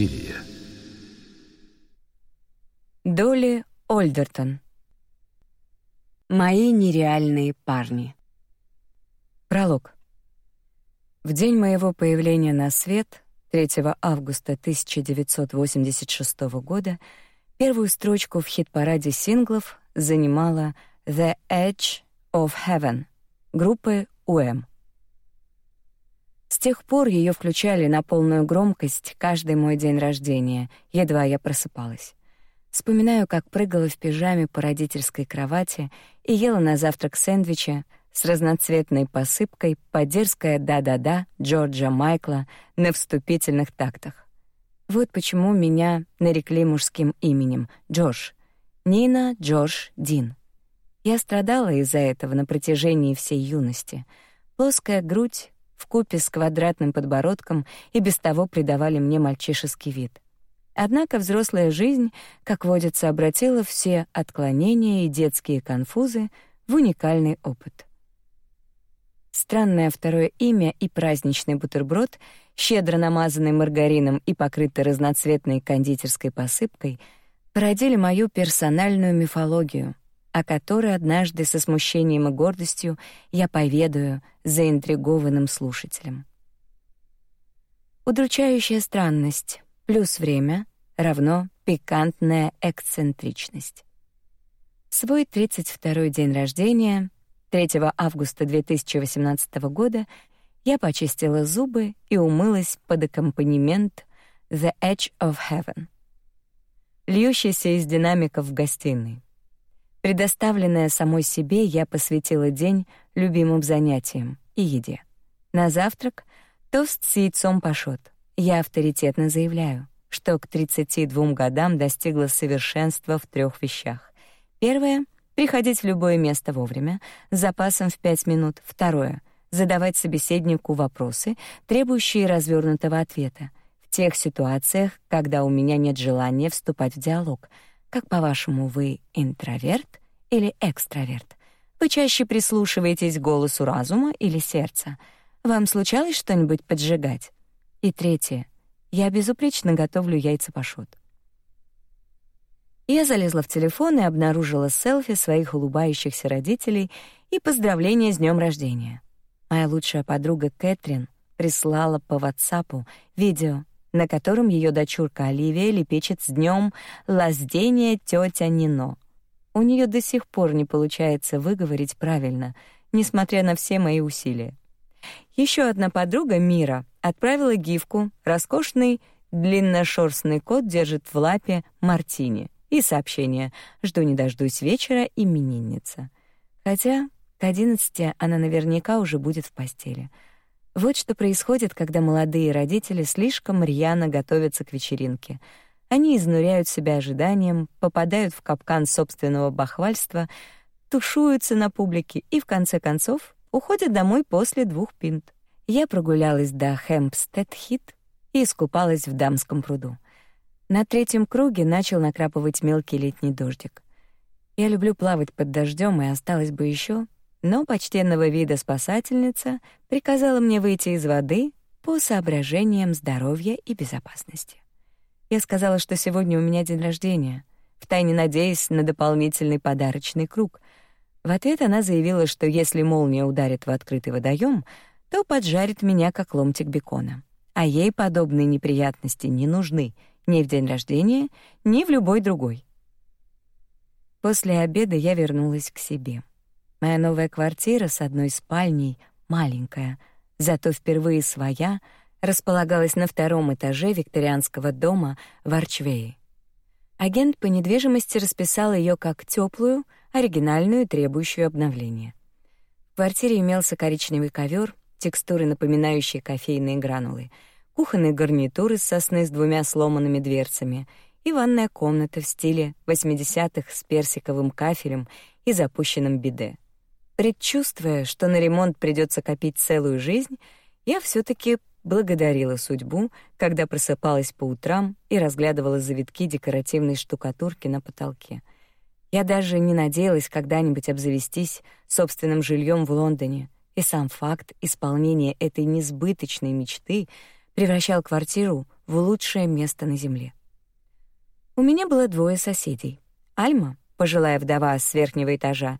Суспирия. Доли Ольдертон. Мои нереальные парни. Пролог. В день моего появления на свет, 3 августа 1986 года, первую строчку в хит-параде синглов занимала The Edge of Heaven группы УМ. С тех пор ее включали на полную громкость каждый мой день рождения, едва я просыпалась. Вспоминаю, как прыгала в пижаме по родительской кровати и ела на завтрак сэндвичи с разноцветной посыпкой под дерзкое «да-да-да» Джорджа Майкла на вступительных тактах. Вот почему меня нарекли мужским именем — Джош. Нина Джош Дин. Я страдала из-за этого на протяжении всей юности. Плоская грудь, в купе с квадратным подбородком и без того придавали мне мальчишеский вид. Однако взрослая жизнь, как водится, обратила все отклонения и детские конфузы в уникальный опыт. Странное второе имя и праздничный бутерброд, щедро намазанный маргарином и покрытый разноцветной кондитерской посыпкой, породили мою персональную мифологию, о которой однажды со смущением и гордостью я поведаю заинтригованным слушателям. Удручающая странность плюс время равно пикантная эксцентричность. свой 32-й день рождения, 3 августа 2018 года, я почистила зубы и умылась под аккомпанемент The Edge of Heaven, льющийся из динамиков в гостиной. Предоставленная самой себе, я посвятила день любимым занятиям и еде. На завтрак тост с яйцом пашот. Я авторитетно заявляю, что к 32 годам достигла совершенства в трех вещах. Первое — приходить в любое место вовремя, с запасом в 5 минут. Второе — задавать собеседнику вопросы, требующие развернутого ответа, в тех ситуациях, когда у меня нет желания вступать в диалог — как, по-вашему, вы интроверт или экстраверт? Вы чаще прислушиваетесь к голосу разума или сердца? Вам случалось что-нибудь поджигать? И третье. Я безупречно готовлю яйца пашот. Я залезла в телефон и обнаружила селфи своих улыбающихся родителей и поздравления с днем рождения. Моя лучшая подруга Кэтрин прислала по WhatsApp видео, на котором ее дочурка Оливия лепечет с днем лаздения тетя Нино. У нее до сих пор не получается выговорить правильно, несмотря на все мои усилия. Еще одна подруга Мира отправила гифку. Роскошный длинношерстный кот держит в лапе мартини и сообщение: "Жду не дождусь вечера именинница". Хотя к одиннадцати она наверняка уже будет в постели. Вот что происходит, когда молодые родители слишком рьяно готовятся к вечеринке. Они изнуряют себя ожиданием, попадают в капкан собственного бахвальства, тушуются на публике и в конце концов уходят домой после двух пинт. Я прогулялась до Хэмпстед-Хит и искупалась в дамском пруду. На третьем круге начал накрапывать мелкий летний дождик. Я люблю плавать под дождем, и осталось бы еще но почтенного вида спасательница приказала мне выйти из воды по соображениям здоровья и безопасности. Я сказала, что сегодня у меня день рождения, втайне надеясь на дополнительный подарочный круг. В ответ она заявила, что если молния ударит в открытый водоем, то поджарит меня как ломтик бекона. А ей подобные неприятности не нужны ни в день рождения, ни в любой другой. После обеда я вернулась к себе. Моя новая квартира с одной спальней, маленькая, зато впервые своя, располагалась на втором этаже викторианского дома в Арчвее. Агент по недвижимости расписал ее как теплую, оригинальную, требующую обновления. В квартире имелся коричневый ковер, текстуры, напоминающие кофейные гранулы, кухонный гарнитур из сосны с двумя сломанными дверцами и ванная комната в стиле 80-х с персиковым кафелем и запущенным биде. Предчувствуя, что на ремонт придется копить целую жизнь, я все таки благодарила судьбу, когда просыпалась по утрам и разглядывала завитки декоративной штукатурки на потолке. Я даже не надеялась когда-нибудь обзавестись собственным жильем в Лондоне, и сам факт исполнения этой несбыточной мечты превращал квартиру в лучшее место на земле. У меня было двое соседей. Альма, пожилая вдова с верхнего этажа,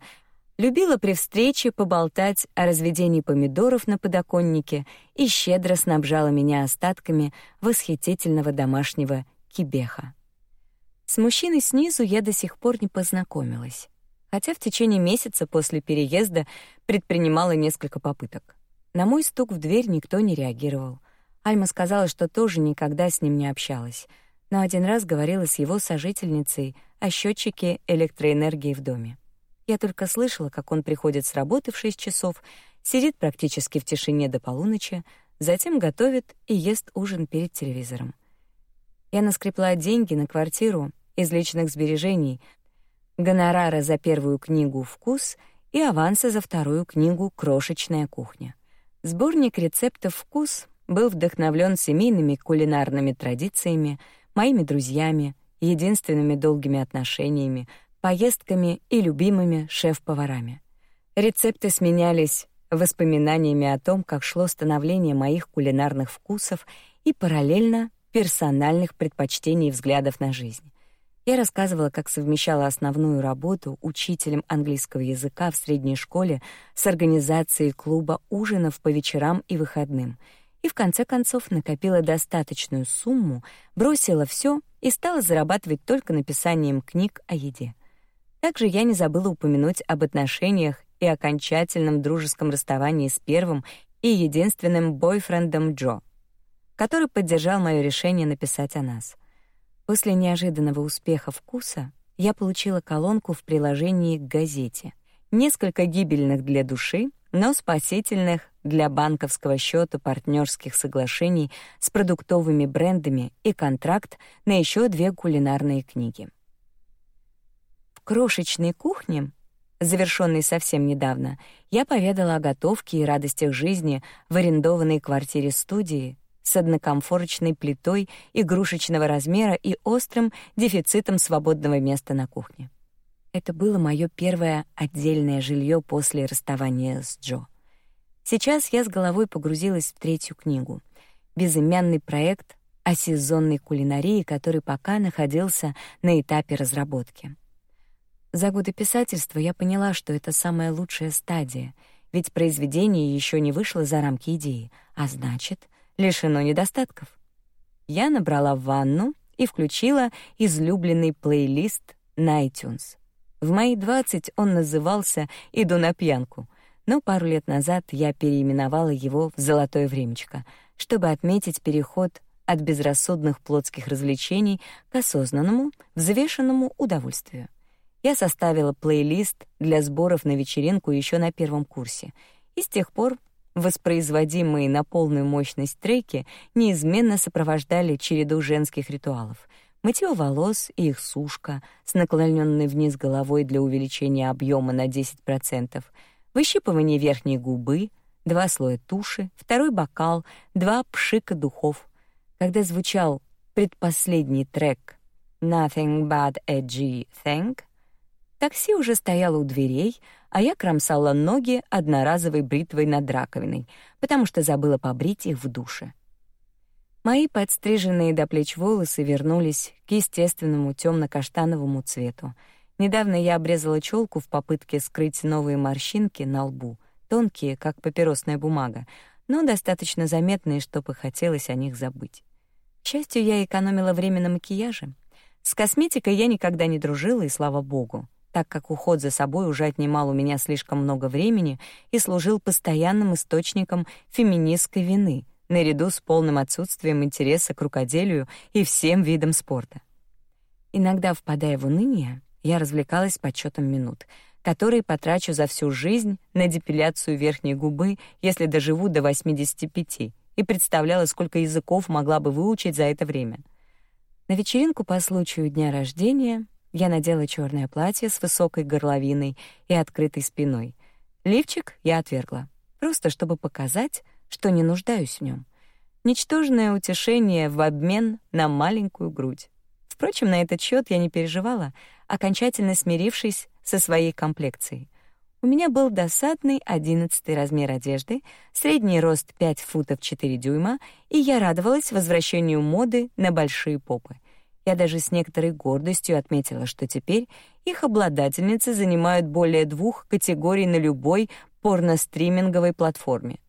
любила при встрече поболтать о разведении помидоров на подоконнике и щедро снабжала меня остатками восхитительного домашнего кибеха. С мужчиной снизу я до сих пор не познакомилась, хотя в течение месяца после переезда предпринимала несколько попыток. На мой стук в дверь никто не реагировал. Альма сказала, что тоже никогда с ним не общалась, но один раз говорила с его сожительницей о счетчике электроэнергии в доме. Я только слышала, как он приходит с работы в 6 часов, сидит практически в тишине до полуночи, затем готовит и ест ужин перед телевизором. Я наскрепла деньги на квартиру из личных сбережений, гонорара за первую книгу «Вкус» и аванса за вторую книгу «Крошечная кухня». Сборник рецептов «Вкус» был вдохновлен семейными кулинарными традициями, моими друзьями, единственными долгими отношениями, поездками и любимыми шеф-поварами. Рецепты сменялись воспоминаниями о том, как шло становление моих кулинарных вкусов и параллельно персональных предпочтений и взглядов на жизнь. Я рассказывала, как совмещала основную работу учителем английского языка в средней школе с организацией клуба ужинов по вечерам и выходным. И в конце концов накопила достаточную сумму, бросила все и стала зарабатывать только написанием книг о еде. Также я не забыла упомянуть об отношениях и окончательном дружеском расставании с первым и единственным бойфрендом Джо, который поддержал мое решение написать о нас. После неожиданного успеха «Вкуса» я получила колонку в приложении к газете. Несколько гибельных для души, но спасительных для банковского счета партнерских соглашений с продуктовыми брендами и контракт на еще две кулинарные книги. Крошечной кухне, завершенной совсем недавно, я поведала о готовке и радостях жизни в арендованной квартире-студии с однокомфорочной плитой игрушечного размера и острым дефицитом свободного места на кухне. Это было мое первое отдельное жилье после расставания с Джо. Сейчас я с головой погрузилась в третью книгу. Безымянный проект о сезонной кулинарии, который пока находился на этапе разработки. За годы писательства я поняла, что это самая лучшая стадия, ведь произведение еще не вышло за рамки идеи, а значит, лишено недостатков. Я набрала ванну и включила излюбленный плейлист на iTunes. В мои 20 он назывался «Иду на пьянку», но пару лет назад я переименовала его в «Золотое времечко», чтобы отметить переход от безрассудных плотских развлечений к осознанному, взвешенному удовольствию. Я составила плейлист для сборов на вечеринку еще на первом курсе, и с тех пор Воспроизводимые на полную мощность треки неизменно сопровождали череду женских ритуалов. Мытье волос и их сушка с наклоненной вниз головой для увеличения объема на 10%, выщипывание верхней губы, два слоя туши, второй бокал, два пшика духов. Когда звучал предпоследний трек «Nothing but a G-Thing», такси уже стояло у дверей, а я кромсала ноги одноразовой бритвой над раковиной, потому что забыла побрить их в душе. Мои подстриженные до плеч волосы вернулись к естественному темно-каштановому цвету. Недавно я обрезала челку в попытке скрыть новые морщинки на лбу, тонкие, как папиросная бумага, но достаточно заметные, чтобы хотелось о них забыть. К счастью, я экономила время на макияже. С косметикой я никогда не дружила, и слава богу так как уход за собой уже отнимал у меня слишком много времени и служил постоянным источником феминистской вины, наряду с полным отсутствием интереса к рукоделию и всем видам спорта. Иногда, впадая в уныние, я развлекалась подсчетом минут, которые потрачу за всю жизнь на депиляцию верхней губы, если доживу до 85, и представляла, сколько языков могла бы выучить за это время. На вечеринку по случаю дня рождения я надела черное платье с высокой горловиной и открытой спиной. Лифчик я отвергла, просто чтобы показать, что не нуждаюсь в нем. Ничтожное утешение в обмен на маленькую грудь. Впрочем, на этот счет я не переживала, окончательно смирившись со своей комплекцией. У меня был досадный одиннадцатый размер одежды, средний рост 5 футов 4 дюйма, и я радовалась возвращению моды на большие попы. Я даже с некоторой гордостью отметила, что теперь их обладательницы занимают более двух категорий на любой порностриминговой платформе.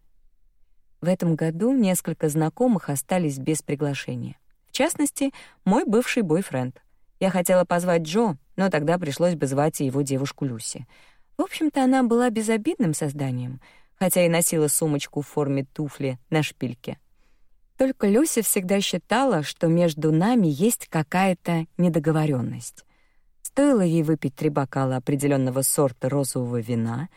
В этом году несколько знакомых остались без приглашения. В частности, мой бывший бойфренд. Я хотела позвать Джо, но тогда пришлось бы звать и его девушку Люси — в общем-то, она была безобидным созданием, хотя и носила сумочку в форме туфли на шпильке. Только Люся всегда считала, что между нами есть какая-то недоговоренность. Стоило ей выпить три бокала определенного сорта розового вина.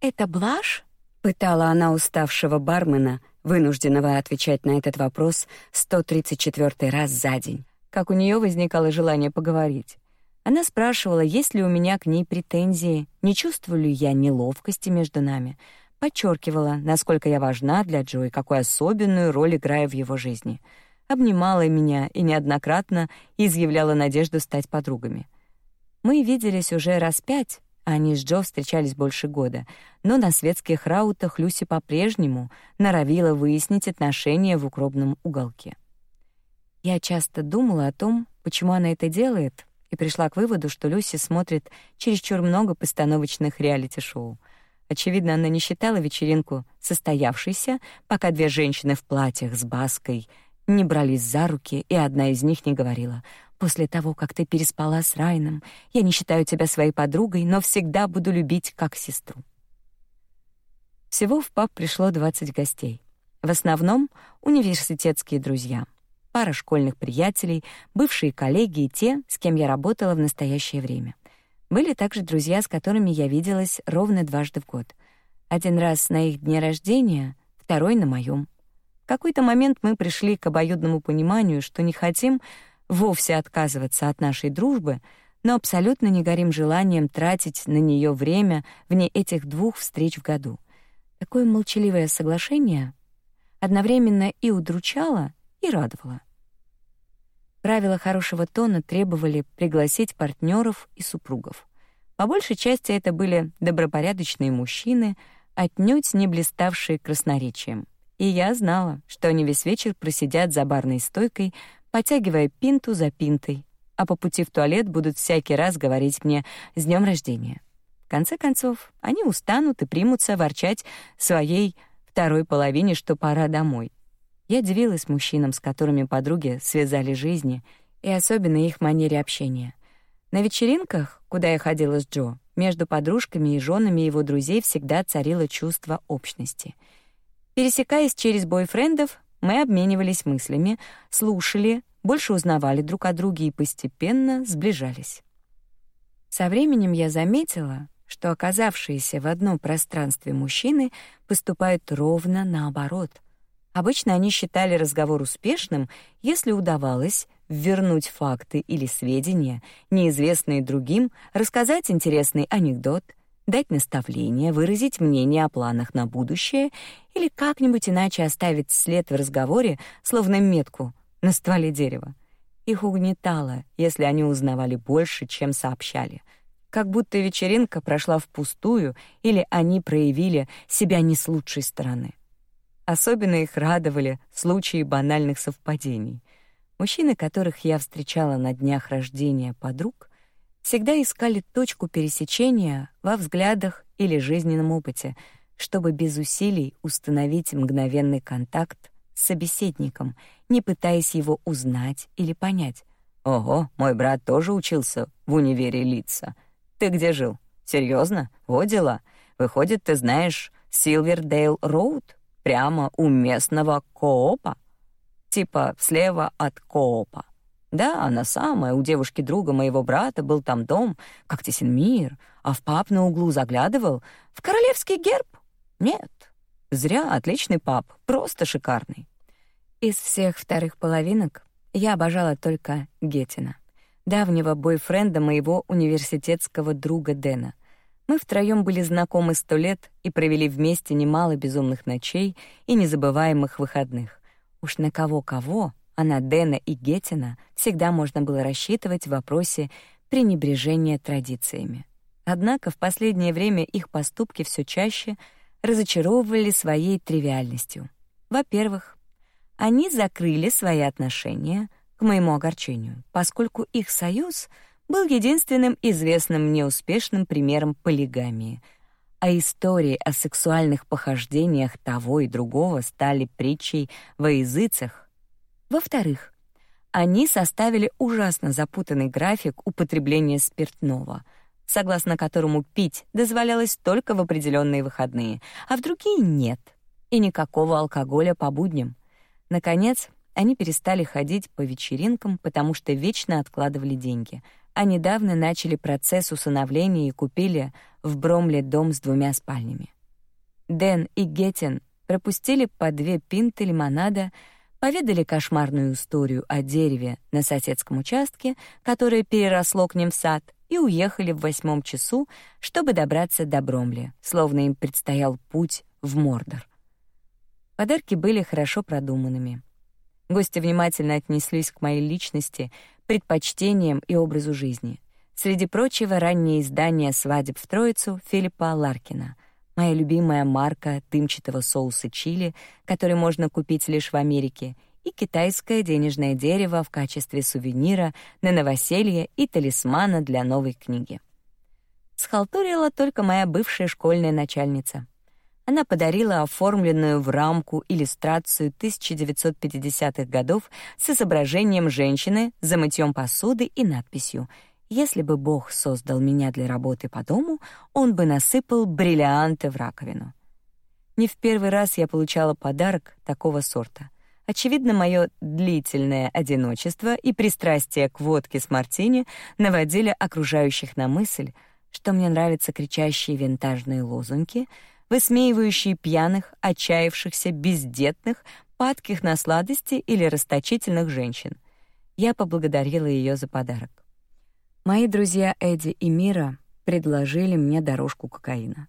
«Это блажь?» — пытала она уставшего бармена, вынужденного отвечать на этот вопрос 134 раз за день. Как у нее возникало желание поговорить. Она спрашивала, есть ли у меня к ней претензии, не чувствую ли я неловкости между нами, подчеркивала, насколько я важна для Джо и какую особенную роль играю в его жизни. Обнимала меня и неоднократно изъявляла надежду стать подругами. Мы виделись уже раз пять, а они с Джо встречались больше года, но на светских раутах Люси по-прежнему норовила выяснить отношения в укромном уголке. Я часто думала о том, почему она это делает, и пришла к выводу, что Люси смотрит чересчур много постановочных реалити-шоу. Очевидно, она не считала вечеринку состоявшейся, пока две женщины в платьях с баской не брались за руки, и одна из них не говорила: "После того, как ты переспала с Райном, я не считаю тебя своей подругой, но всегда буду любить как сестру". Всего в паб пришло 20 гостей. В основном университетские друзья пара школьных приятелей, бывшие коллеги и те, с кем я работала в настоящее время. Были также друзья, с которыми я виделась ровно дважды в год. Один раз на их дне рождения, второй на моем. В какой-то момент мы пришли к обоюдному пониманию, что не хотим вовсе отказываться от нашей дружбы, но абсолютно не горим желанием тратить на нее время вне этих двух встреч в году. Такое молчаливое соглашение одновременно и удручало, и радовало. Правила хорошего тона требовали пригласить партнеров и супругов. По большей части это были добропорядочные мужчины, отнюдь не блиставшие красноречием. И я знала, что они весь вечер просидят за барной стойкой, потягивая пинту за пинтой, а по пути в туалет будут всякий раз говорить мне «С днем рождения». В конце концов, они устанут и примутся ворчать своей второй половине, что пора домой. Я удивилась мужчинам, с которыми подруги связали жизни, и особенно их манере общения. На вечеринках, куда я ходила с Джо, между подружками и женами его друзей всегда царило чувство общности. Пересекаясь через бойфрендов, мы обменивались мыслями, слушали, больше узнавали друг о друге и постепенно сближались. Со временем я заметила, что оказавшиеся в одном пространстве мужчины поступают ровно наоборот — Обычно они считали разговор успешным, если удавалось вернуть факты или сведения, неизвестные другим, рассказать интересный анекдот, дать наставление, выразить мнение о планах на будущее или как-нибудь иначе оставить след в разговоре, словно метку на стволе дерева. Их угнетало, если они узнавали больше, чем сообщали. Как будто вечеринка прошла впустую или они проявили себя не с лучшей стороны. Особенно их радовали случаи банальных совпадений. Мужчины, которых я встречала на днях рождения подруг, всегда искали точку пересечения во взглядах или жизненном опыте, чтобы без усилий установить мгновенный контакт с собеседником, не пытаясь его узнать или понять. «Ого, мой брат тоже учился в универе лица. Ты где жил? Серьезно? Во дела. Выходит, ты знаешь Силвердейл Роуд?» Прямо у местного коопа. Типа слева от коопа. Да, она самая, у девушки друга моего брата был там дом, как тесен мир, а в паб на углу заглядывал. В королевский герб? Нет. Зря, отличный паб, просто шикарный. Из всех вторых половинок я обожала только Гетина, давнего бойфренда моего университетского друга Дэна — мы втроем были знакомы сто лет и провели вместе немало безумных ночей и незабываемых выходных. Уж на кого-кого, а на Дэна и Геттина всегда можно было рассчитывать в вопросе пренебрежения традициями. Однако в последнее время их поступки все чаще разочаровывали своей тривиальностью. Во-первых, они закрыли свои отношения, к моему огорчению, поскольку их союз был единственным известным мне успешным примером полигамии, а истории о сексуальных похождениях того и другого стали притчей во языцах. Во-вторых, они составили ужасно запутанный график употребления спиртного, согласно которому пить дозволялось только в определенные выходные, а в другие нет, и никакого алкоголя по будням. Наконец, они перестали ходить по вечеринкам, потому что вечно откладывали деньги, а недавно начали процесс усыновления и купили в Бромле дом с двумя спальнями. Дэн и Геттин пропустили по две пинты лимонада — поведали кошмарную историю о дереве на соседском участке, которое переросло к ним в сад, и уехали в восьмом часу, чтобы добраться до Бромли, словно им предстоял путь в Мордор. Подарки были хорошо продуманными. Гости внимательно отнеслись к моей личности, предпочтениям и образу жизни. Среди прочего, раннее издание «Свадеб в Троицу» Филиппа Ларкина — моя любимая марка дымчатого соуса чили, который можно купить лишь в Америке, и китайское денежное дерево в качестве сувенира на новоселье и талисмана для новой книги. Схалтурила только моя бывшая школьная начальница. Она подарила оформленную в рамку иллюстрацию 1950-х годов с изображением женщины за мытьем посуды и надписью если бы Бог создал меня для работы по дому, он бы насыпал бриллианты в раковину. Не в первый раз я получала подарок такого сорта. Очевидно, мое длительное одиночество и пристрастие к водке с мартини наводили окружающих на мысль, что мне нравятся кричащие винтажные лозунги, высмеивающие пьяных, отчаявшихся, бездетных, падких на сладости или расточительных женщин. Я поблагодарила ее за подарок. Мои друзья Эдди и Мира предложили мне дорожку кокаина.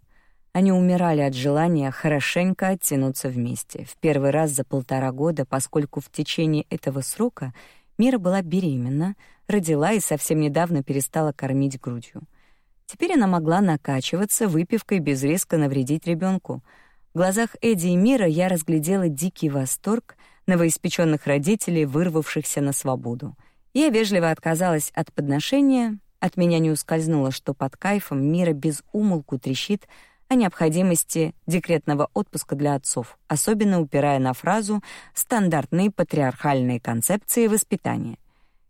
Они умирали от желания хорошенько оттянуться вместе. В первый раз за полтора года, поскольку в течение этого срока Мира была беременна, родила и совсем недавно перестала кормить грудью. Теперь она могла накачиваться выпивкой без риска навредить ребенку. В глазах Эдди и Мира я разглядела дикий восторг новоиспеченных родителей, вырвавшихся на свободу. Я вежливо отказалась от подношения, от меня не ускользнуло, что под кайфом мира без умолку трещит о необходимости декретного отпуска для отцов, особенно упирая на фразу «стандартные патриархальные концепции воспитания».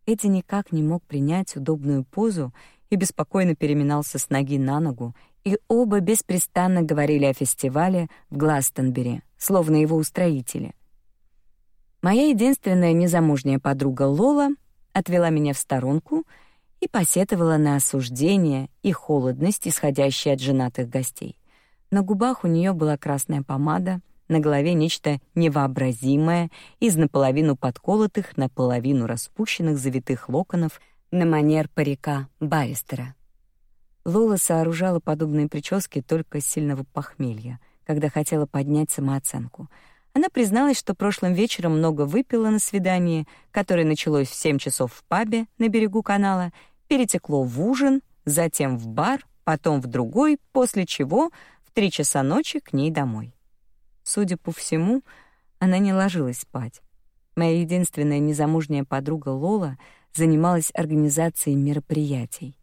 Эдди никак не мог принять удобную позу и беспокойно переминался с ноги на ногу, и оба беспрестанно говорили о фестивале в Гластонбери, словно его устроители. Моя единственная незамужняя подруга Лола — отвела меня в сторонку и посетовала на осуждение и холодность, исходящие от женатых гостей. На губах у нее была красная помада, на голове нечто невообразимое из наполовину подколотых, наполовину распущенных завитых локонов на манер парика Баристера. Лола сооружала подобные прически только с сильного похмелья, когда хотела поднять самооценку — она призналась, что прошлым вечером много выпила на свидании, которое началось в 7 часов в пабе на берегу канала, перетекло в ужин, затем в бар, потом в другой, после чего в три часа ночи к ней домой. Судя по всему, она не ложилась спать. Моя единственная незамужняя подруга Лола занималась организацией мероприятий.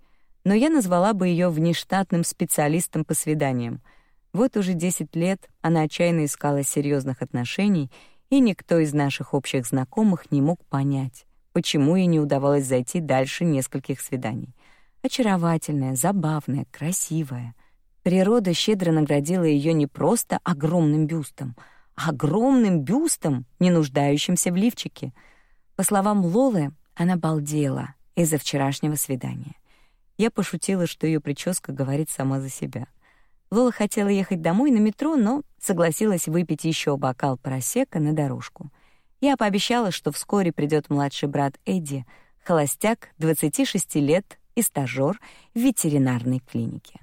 Но я назвала бы ее внештатным специалистом по свиданиям — вот уже 10 лет она отчаянно искала серьезных отношений, и никто из наших общих знакомых не мог понять, почему ей не удавалось зайти дальше нескольких свиданий. Очаровательная, забавная, красивая. Природа щедро наградила ее не просто огромным бюстом, а огромным бюстом, не нуждающимся в лифчике. По словам Лолы, она балдела из-за вчерашнего свидания. Я пошутила, что ее прическа говорит сама за себя — Лола хотела ехать домой на метро, но согласилась выпить еще бокал просека на дорожку. Я пообещала, что вскоре придет младший брат Эдди, холостяк, 26 лет и стажёр в ветеринарной клинике.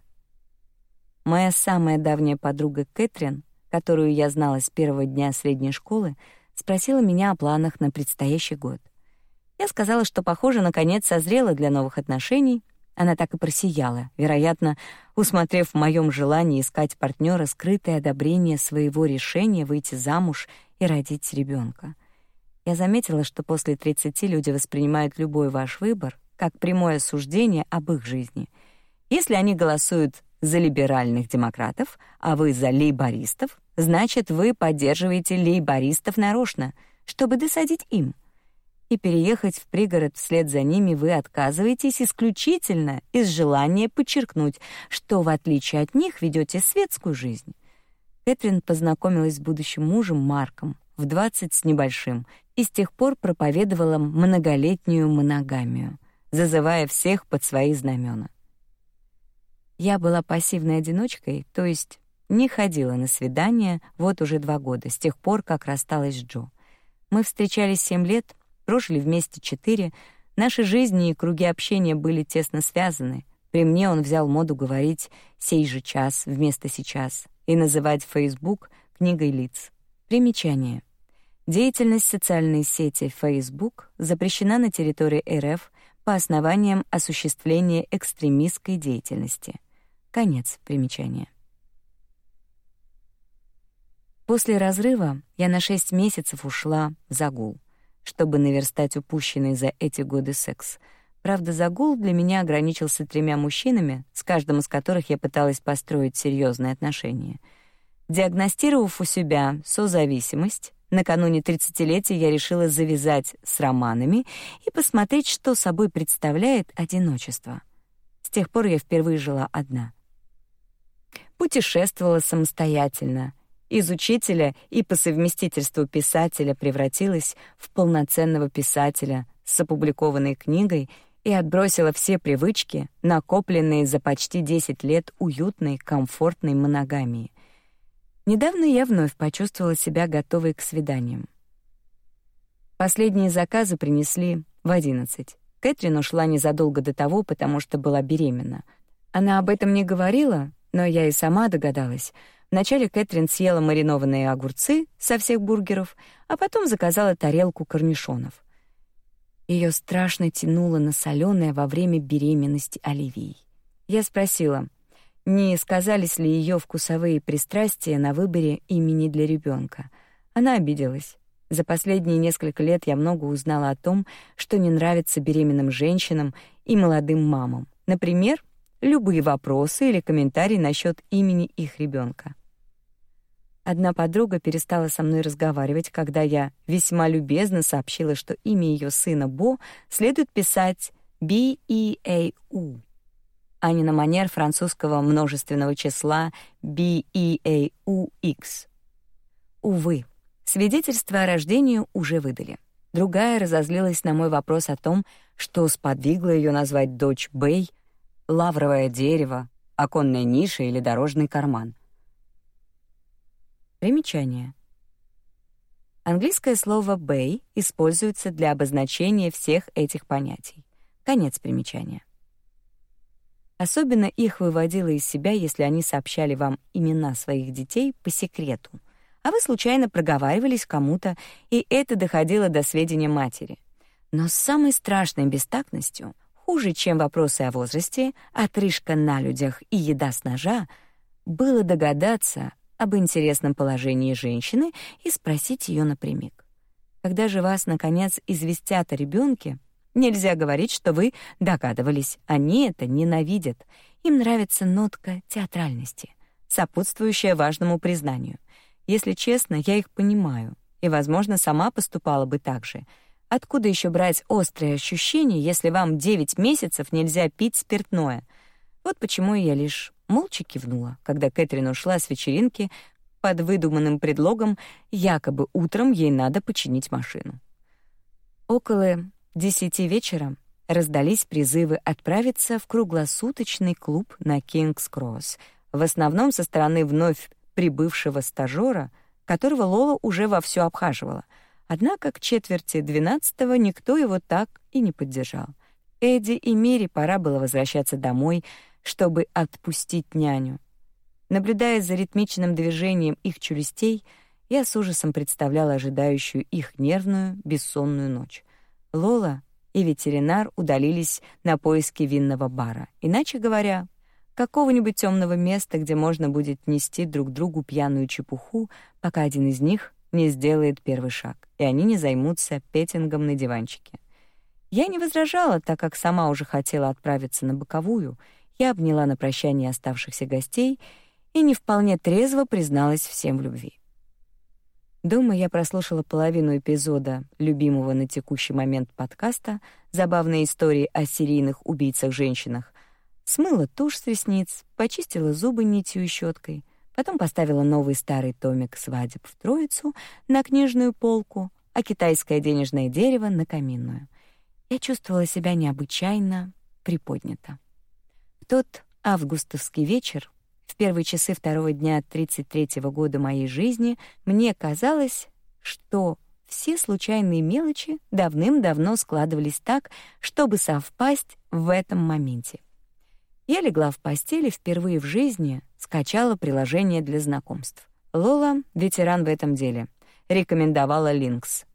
Моя самая давняя подруга Кэтрин, которую я знала с первого дня средней школы, спросила меня о планах на предстоящий год. Я сказала, что, похоже, наконец созрела для новых отношений, Она так и просияла, вероятно, усмотрев в моем желании искать партнера скрытое одобрение своего решения выйти замуж и родить ребенка. Я заметила, что после 30 люди воспринимают любой ваш выбор как прямое осуждение об их жизни. Если они голосуют за либеральных демократов, а вы за лейбористов, значит, вы поддерживаете лейбористов нарочно, чтобы досадить им — и переехать в пригород вслед за ними вы отказываетесь исключительно из желания подчеркнуть, что в отличие от них ведете светскую жизнь. Кэтрин познакомилась с будущим мужем Марком в 20 с небольшим и с тех пор проповедовала многолетнюю моногамию, зазывая всех под свои знамена. Я была пассивной одиночкой, то есть не ходила на свидания вот уже два года, с тех пор, как рассталась с Джо. Мы встречались семь лет, прожили вместе четыре, наши жизни и круги общения были тесно связаны. При мне он взял моду говорить «сей же час» вместо «сейчас» и называть Facebook книгой лиц. Примечание. Деятельность социальной сети Facebook запрещена на территории РФ по основаниям осуществления экстремистской деятельности. Конец примечания. После разрыва я на шесть месяцев ушла в загул чтобы наверстать упущенный за эти годы секс. Правда, загул для меня ограничился тремя мужчинами, с каждым из которых я пыталась построить серьезные отношения. Диагностировав у себя созависимость, накануне тридцатилетия я решила завязать с романами и посмотреть, что собой представляет одиночество. С тех пор я впервые жила одна. Путешествовала самостоятельно, из учителя и по совместительству писателя превратилась в полноценного писателя с опубликованной книгой и отбросила все привычки, накопленные за почти 10 лет уютной, комфортной моногамии. Недавно я вновь почувствовала себя готовой к свиданиям. Последние заказы принесли в 11. Кэтрин ушла незадолго до того, потому что была беременна. Она об этом не говорила, но я и сама догадалась — Вначале Кэтрин съела маринованные огурцы со всех бургеров, а потом заказала тарелку корнишонов. Ее страшно тянуло на соленое во время беременности Оливии. Я спросила, не сказались ли ее вкусовые пристрастия на выборе имени для ребенка. Она обиделась. За последние несколько лет я много узнала о том, что не нравится беременным женщинам и молодым мамам. Например, любые вопросы или комментарии насчет имени их ребенка. Одна подруга перестала со мной разговаривать, когда я весьма любезно сообщила, что имя ее сына Бо следует писать B-E-A-U, а не на манер французского множественного числа B-E-A-U-X. Увы, свидетельство о рождении уже выдали. Другая разозлилась на мой вопрос о том, что сподвигло ее назвать дочь Бэй лавровое дерево, оконная ниша или дорожный карман. Примечание. Английское слово «bay» используется для обозначения всех этих понятий. Конец примечания. Особенно их выводило из себя, если они сообщали вам имена своих детей по секрету, а вы случайно проговаривались кому-то, и это доходило до сведения матери. Но с самой страшной бестактностью, хуже, чем вопросы о возрасте, отрыжка на людях и еда с ножа, было догадаться, об интересном положении женщины и спросить ее напрямик. Когда же вас наконец известят о ребенке, нельзя говорить, что вы догадывались. Они это ненавидят. Им нравится нотка театральности, сопутствующая важному признанию. Если честно, я их понимаю, и, возможно, сама поступала бы так же. Откуда еще брать острые ощущения, если вам 9 месяцев нельзя пить спиртное? Вот почему я лишь молча кивнула, когда Кэтрин ушла с вечеринки под выдуманным предлогом, якобы утром ей надо починить машину. Около десяти вечера раздались призывы отправиться в круглосуточный клуб на Кингс-Кросс, в основном со стороны вновь прибывшего стажера, которого Лола уже вовсю обхаживала. Однако к четверти двенадцатого никто его так и не поддержал. Эдди и Мире пора было возвращаться домой — чтобы отпустить няню. Наблюдая за ритмичным движением их челюстей, я с ужасом представляла ожидающую их нервную, бессонную ночь. Лола, и ветеринар удалились на поиски винного бара. Иначе говоря, какого-нибудь темного места, где можно будет нести друг другу пьяную чепуху, пока один из них не сделает первый шаг, и они не займутся петингом на диванчике. Я не возражала, так как сама уже хотела отправиться на боковую. Я обняла на прощание оставшихся гостей и не вполне трезво призналась всем в любви. Дома я прослушала половину эпизода любимого на текущий момент подкаста «Забавные истории о серийных убийцах-женщинах», смыла тушь с ресниц, почистила зубы нитью и щеткой, потом поставила новый старый томик свадеб в троицу на книжную полку, а китайское денежное дерево — на каминную. Я чувствовала себя необычайно приподнята. Тот августовский вечер в первые часы второго дня 33-го года моей жизни мне казалось, что все случайные мелочи давным-давно складывались так, чтобы совпасть в этом моменте. Я легла в постели впервые в жизни, скачала приложение для знакомств. Лола, ветеран в этом деле, рекомендовала Линкс.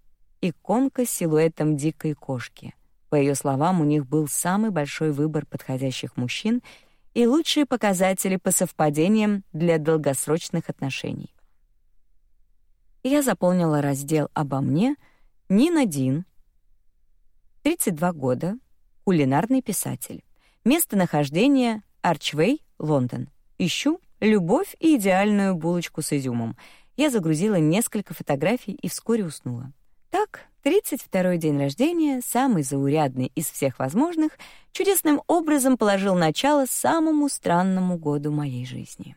Иконка с силуэтом дикой кошки. По ее словам, у них был самый большой выбор подходящих мужчин — и лучшие показатели по совпадениям для долгосрочных отношений. Я заполнила раздел обо мне Нина Дин, 32 года, кулинарный писатель. Местонахождение Арчвей, Лондон. Ищу любовь и идеальную булочку с изюмом. Я загрузила несколько фотографий и вскоре уснула. Так, 32-й день рождения, самый заурядный из всех возможных, чудесным образом положил начало самому странному году моей жизни.